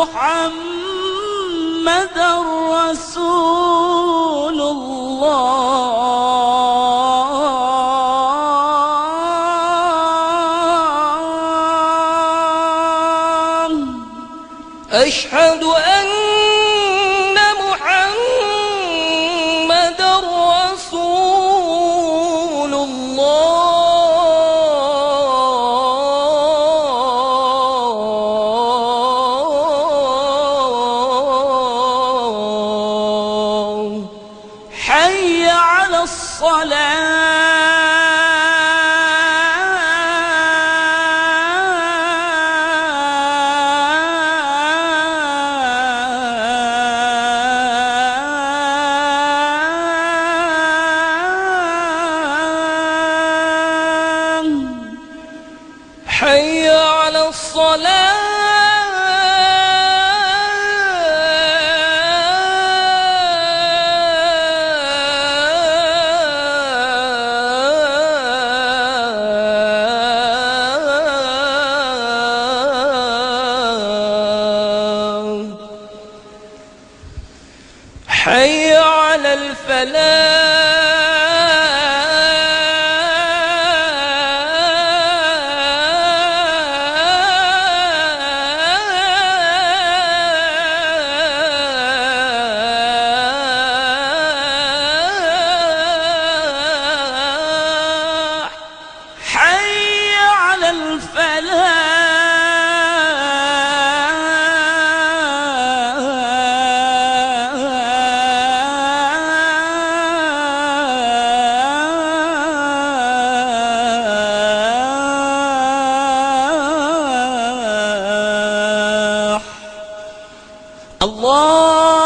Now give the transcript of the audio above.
محمد رسول الله. أشهد أن حي على الصلاة. حي على الفلاح. الله